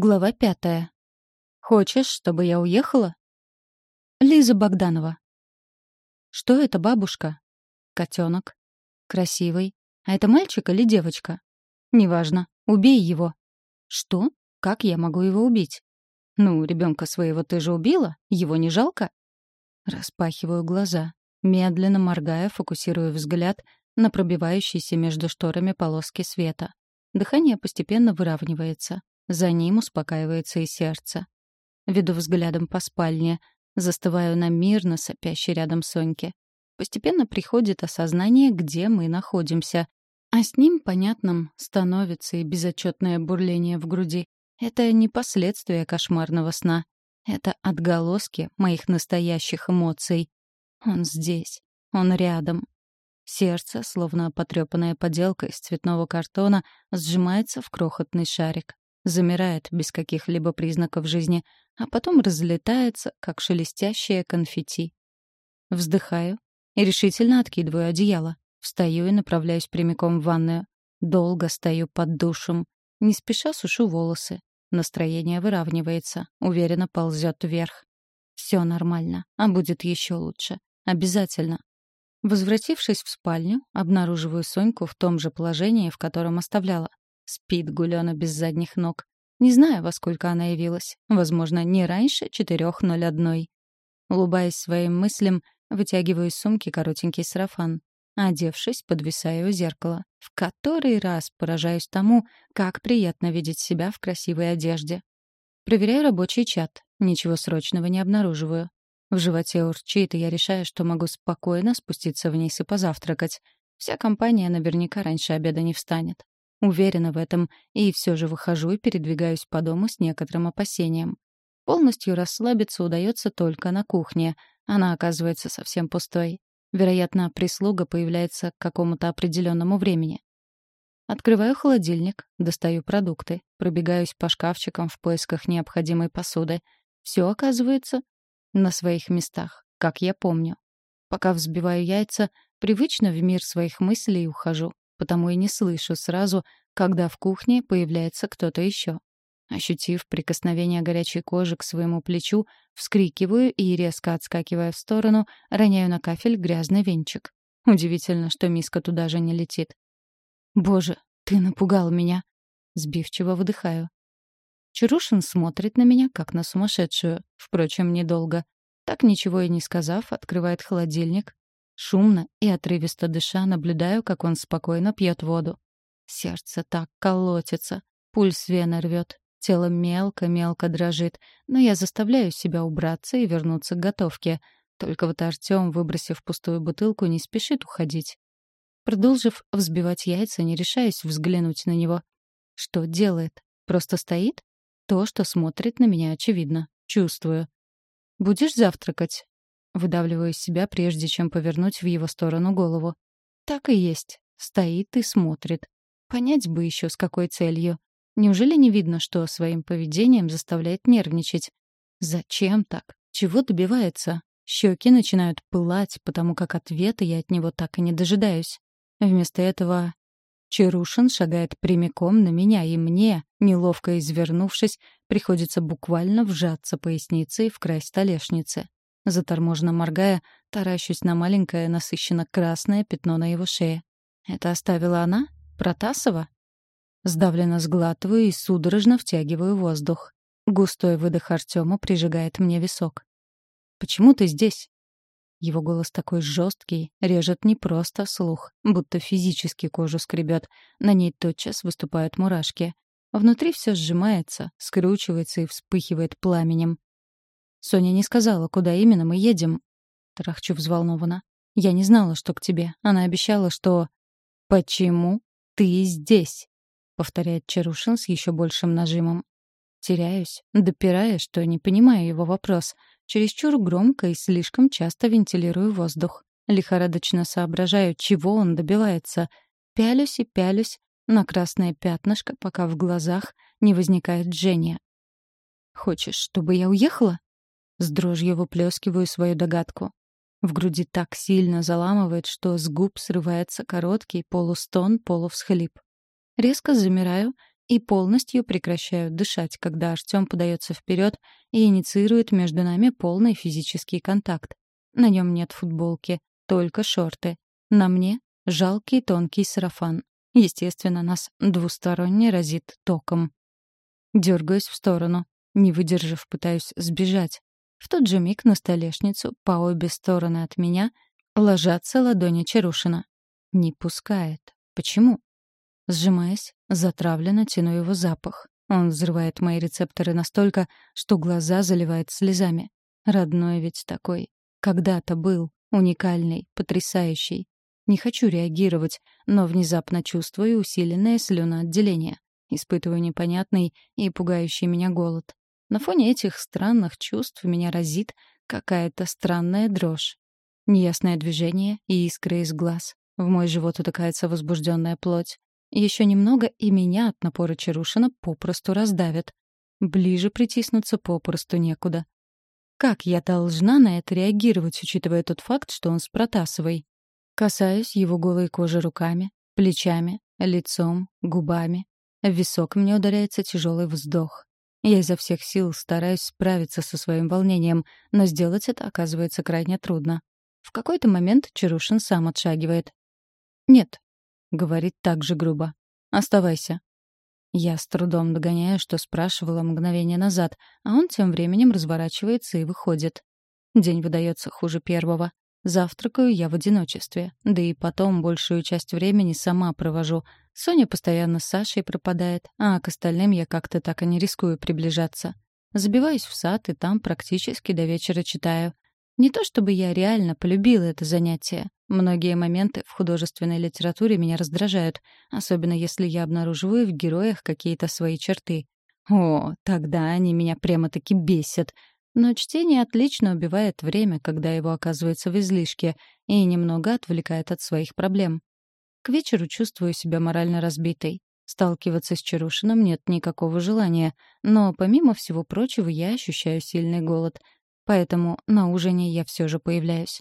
Глава пятая. «Хочешь, чтобы я уехала?» Лиза Богданова. «Что это, бабушка?» «Котенок. Красивый. А это мальчик или девочка?» «Неважно. Убей его». «Что? Как я могу его убить?» «Ну, ребенка своего ты же убила? Его не жалко?» Распахиваю глаза, медленно моргая, фокусирую взгляд на пробивающиеся между шторами полоски света. Дыхание постепенно выравнивается. За ним успокаивается и сердце. Веду взглядом по спальне, застываю на мирно сопящей рядом Соньке. Постепенно приходит осознание, где мы находимся. А с ним, понятным, становится и безотчетное бурление в груди. Это не последствия кошмарного сна. Это отголоски моих настоящих эмоций. Он здесь. Он рядом. Сердце, словно потрепанная поделка из цветного картона, сжимается в крохотный шарик замирает без каких-либо признаков жизни, а потом разлетается, как шелестящее конфетти. Вздыхаю и решительно откидываю одеяло. Встаю и направляюсь прямиком в ванную. Долго стою под душем. Не спеша сушу волосы. Настроение выравнивается, уверенно ползет вверх. Все нормально, а будет еще лучше. Обязательно. Возвратившись в спальню, обнаруживаю Соньку в том же положении, в котором оставляла. Спит Гулёна без задних ног. Не знаю, во сколько она явилась. Возможно, не раньше 4.01. Улыбаясь своим мыслям, вытягиваю из сумки коротенький сарафан. Одевшись, подвисаю у зеркала. В который раз поражаюсь тому, как приятно видеть себя в красивой одежде. Проверяю рабочий чат. Ничего срочного не обнаруживаю. В животе урчит, и я решаю, что могу спокойно спуститься вниз и позавтракать. Вся компания наверняка раньше обеда не встанет. Уверена в этом, и все же выхожу и передвигаюсь по дому с некоторым опасением. Полностью расслабиться удается только на кухне. Она оказывается совсем пустой. Вероятно, прислуга появляется к какому-то определенному времени. Открываю холодильник, достаю продукты, пробегаюсь по шкафчикам в поисках необходимой посуды. Все оказывается на своих местах, как я помню. Пока взбиваю яйца, привычно в мир своих мыслей ухожу потому и не слышу сразу, когда в кухне появляется кто-то еще. Ощутив прикосновение горячей кожи к своему плечу, вскрикиваю и, резко отскакивая в сторону, роняю на кафель грязный венчик. Удивительно, что миска туда же не летит. «Боже, ты напугал меня!» Сбивчиво выдыхаю. Чарушин смотрит на меня, как на сумасшедшую. Впрочем, недолго. Так ничего и не сказав, открывает холодильник, Шумно и отрывисто дыша наблюдаю, как он спокойно пьет воду. Сердце так колотится, пульс вены рвет, тело мелко-мелко дрожит, но я заставляю себя убраться и вернуться к готовке. Только вот Артём, выбросив пустую бутылку, не спешит уходить. Продолжив взбивать яйца, не решаюсь взглянуть на него. Что делает? Просто стоит? То, что смотрит на меня, очевидно. Чувствую. «Будешь завтракать?» Выдавливаю из себя, прежде чем повернуть в его сторону голову. Так и есть. Стоит и смотрит. Понять бы еще, с какой целью. Неужели не видно, что своим поведением заставляет нервничать? Зачем так? Чего добивается? Щеки начинают пылать, потому как ответа я от него так и не дожидаюсь. Вместо этого Чарушин шагает прямиком на меня, и мне, неловко извернувшись, приходится буквально вжаться поясницей в край столешницы. Заторможенно моргая, таращусь на маленькое насыщенно-красное пятно на его шее. Это оставила она? Протасова? Сдавленно сглатываю и судорожно втягиваю воздух. Густой выдох Артема прижигает мне висок. «Почему ты здесь?» Его голос такой жесткий, режет не просто слух, будто физически кожу скребет. На ней тотчас выступают мурашки. Внутри все сжимается, скручивается и вспыхивает пламенем. Соня не сказала, куда именно мы едем. Трахчу взволнованно. Я не знала, что к тебе. Она обещала, что... «Почему ты здесь?» — повторяет Чарушин с еще большим нажимом. Теряюсь, допирая, что не понимаю его вопрос. Чересчур громко и слишком часто вентилирую воздух. Лихорадочно соображаю, чего он добивается. Пялюсь и пялюсь на красное пятнышко, пока в глазах не возникает Женя. «Хочешь, чтобы я уехала?» С дрожью выплескиваю свою догадку. В груди так сильно заламывает, что с губ срывается короткий полустон, полувсхлип. Резко замираю и полностью прекращаю дышать, когда Артем подается вперед и инициирует между нами полный физический контакт. На нем нет футболки, только шорты. На мне жалкий тонкий сарафан. Естественно, нас двусторонне разит током. Дергаюсь в сторону. Не выдержав, пытаюсь сбежать. В тот же миг на столешницу по обе стороны от меня ложатся ладони Чарушина. Не пускает. Почему? Сжимаясь, затравленно тяну его запах. Он взрывает мои рецепторы настолько, что глаза заливает слезами. Родной ведь такой. Когда-то был. Уникальный, потрясающий. Не хочу реагировать, но внезапно чувствую усиленное слюноотделение. Испытываю непонятный и пугающий меня голод. На фоне этих странных чувств меня разит какая-то странная дрожь. Неясное движение и искры из глаз. В мой живот утыкается возбужденная плоть. Еще немного, и меня от напора Чарушина попросту раздавят. Ближе притиснуться попросту некуда. Как я должна на это реагировать, учитывая тот факт, что он с Протасовой? Касаюсь его голой кожи руками, плечами, лицом, губами. В висок мне ударяется тяжелый вздох. Я изо всех сил стараюсь справиться со своим волнением, но сделать это оказывается крайне трудно. В какой-то момент Чарушин сам отшагивает. «Нет», — говорит так же грубо. «Оставайся». Я с трудом догоняю, что спрашивала мгновение назад, а он тем временем разворачивается и выходит. День выдается хуже первого. Завтракаю я в одиночестве, да и потом большую часть времени сама провожу. Соня постоянно с Сашей пропадает, а к остальным я как-то так и не рискую приближаться. Забиваюсь в сад и там практически до вечера читаю. Не то чтобы я реально полюбила это занятие. Многие моменты в художественной литературе меня раздражают, особенно если я обнаруживаю в героях какие-то свои черты. О, тогда они меня прямо-таки бесят. Но чтение отлично убивает время, когда его оказывается в излишке, и немного отвлекает от своих проблем. К вечеру чувствую себя морально разбитой. Сталкиваться с Чарушиным нет никакого желания, но помимо всего прочего я ощущаю сильный голод — Поэтому на ужине я все же появляюсь.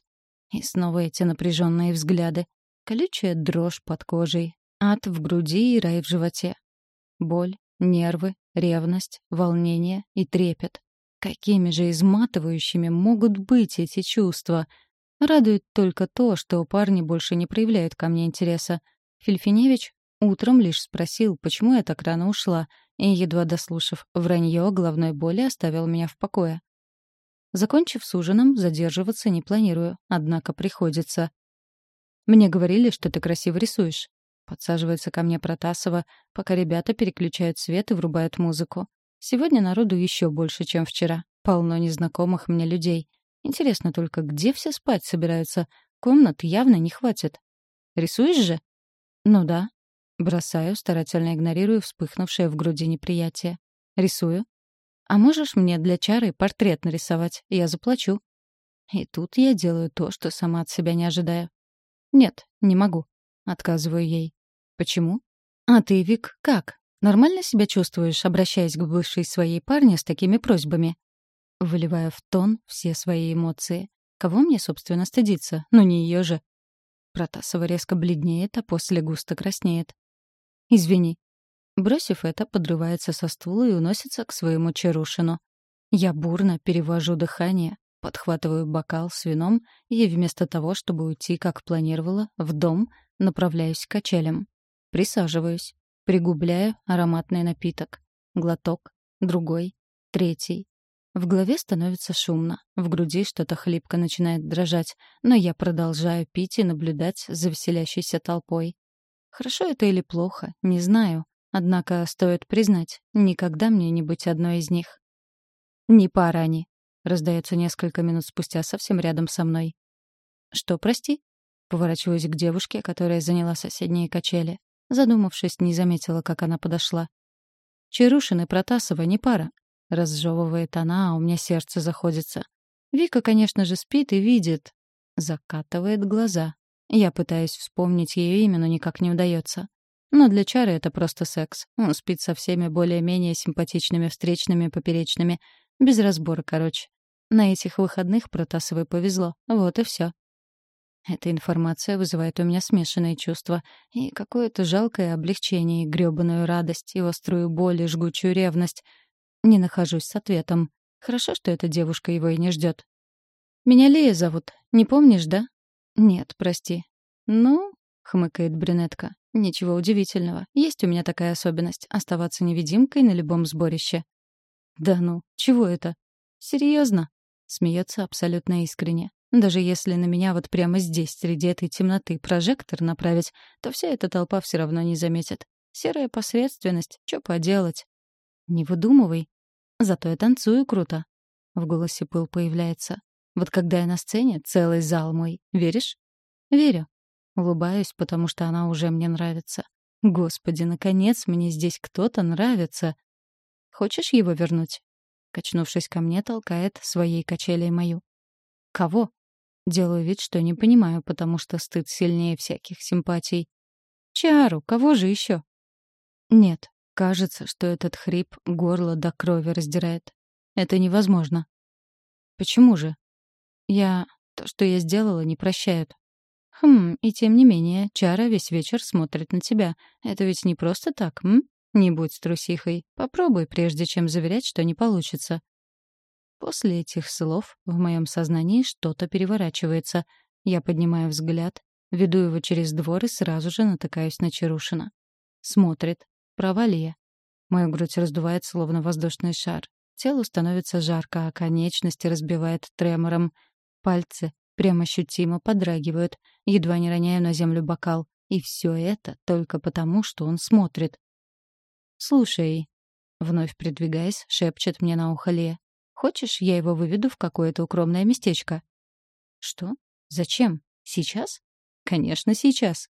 И снова эти напряженные взгляды. Колючая дрожь под кожей, ад в груди и рай в животе. Боль, нервы, ревность, волнение и трепет. Какими же изматывающими могут быть эти чувства? Радует только то, что парни больше не проявляют ко мне интереса. Фельфиневич утром лишь спросил, почему я так рано ушла, и, едва дослушав вранье головной боли, оставил меня в покое. Закончив с ужином, задерживаться не планирую, однако приходится. «Мне говорили, что ты красиво рисуешь». Подсаживается ко мне Протасова, пока ребята переключают свет и врубают музыку. Сегодня народу еще больше, чем вчера. Полно незнакомых мне людей. Интересно только, где все спать собираются? Комнат явно не хватит. Рисуешь же? Ну да. Бросаю, старательно игнорирую вспыхнувшее в груди неприятие. Рисую. А можешь мне для чары портрет нарисовать? Я заплачу». И тут я делаю то, что сама от себя не ожидаю. «Нет, не могу». Отказываю ей. «Почему?» «А ты, Вик, как? Нормально себя чувствуешь, обращаясь к бывшей своей парне с такими просьбами?» Выливая в тон все свои эмоции. Кого мне, собственно, стыдиться? Ну, не ее же. Протасова резко бледнеет, а после густо краснеет. «Извини, Бросив это, подрывается со стула и уносится к своему Чарушину. Я бурно перевожу дыхание, подхватываю бокал с вином и вместо того, чтобы уйти, как планировала, в дом, направляюсь к качелям. Присаживаюсь, пригубляю ароматный напиток. Глоток, другой, третий. В голове становится шумно, в груди что-то хлипко начинает дрожать, но я продолжаю пить и наблюдать за веселящейся толпой. Хорошо это или плохо, не знаю, Однако, стоит признать, никогда мне не быть одной из них. «Не пара они», — раздается несколько минут спустя совсем рядом со мной. «Что, прости?» Поворачиваюсь к девушке, которая заняла соседние качели. Задумавшись, не заметила, как она подошла. «Чарушин и Протасова не пара», — разжевывает она, а у меня сердце заходится. Вика, конечно же, спит и видит. Закатывает глаза. Я пытаюсь вспомнить ее имя, но никак не удается. Но для Чары это просто секс. Он спит со всеми более-менее симпатичными встречными поперечными. Без разбора, короче. На этих выходных Протасовой повезло. Вот и все. Эта информация вызывает у меня смешанные чувства. И какое-то жалкое облегчение, и грёбаную радость, и острую боль, и жгучую ревность. Не нахожусь с ответом. Хорошо, что эта девушка его и не ждет. «Меня Лея зовут. Не помнишь, да?» «Нет, прости». «Ну...» — хмыкает брюнетка. «Ничего удивительного. Есть у меня такая особенность — оставаться невидимкой на любом сборище». «Да ну, чего это?» «Серьезно?» — смеется абсолютно искренне. Даже если на меня вот прямо здесь, среди этой темноты, прожектор направить, то вся эта толпа все равно не заметит. Серая посредственность, что поделать? Не выдумывай. Зато я танцую круто. В голосе пыл появляется. Вот когда я на сцене, целый зал мой. Веришь? Верю. Улыбаюсь, потому что она уже мне нравится. Господи, наконец мне здесь кто-то нравится. Хочешь его вернуть? Качнувшись ко мне, толкает своей качелей мою. Кого? Делаю вид, что не понимаю, потому что стыд сильнее всяких симпатий. Чару, кого же еще? Нет, кажется, что этот хрип горло до крови раздирает. Это невозможно. Почему же? Я... То, что я сделала, не прощают. Хм, и тем не менее, Чара весь вечер смотрит на тебя. Это ведь не просто так, м? Не будь трусихой. Попробуй, прежде чем заверять, что не получится. После этих слов в моем сознании что-то переворачивается. Я поднимаю взгляд, веду его через двор и сразу же натыкаюсь на Чарушина. Смотрит. Права ли я? Мою грудь раздувает, словно воздушный шар. Телу становится жарко, а конечности разбивает тремором. Пальцы прямо ощутимо подрагивают, едва не роняю на землю бокал. И все это только потому, что он смотрит. «Слушай», — вновь придвигаясь, шепчет мне на ухо Лея. Хочешь, я его выведу в какое-то укромное местечко?» «Что? Зачем? Сейчас?» «Конечно, сейчас».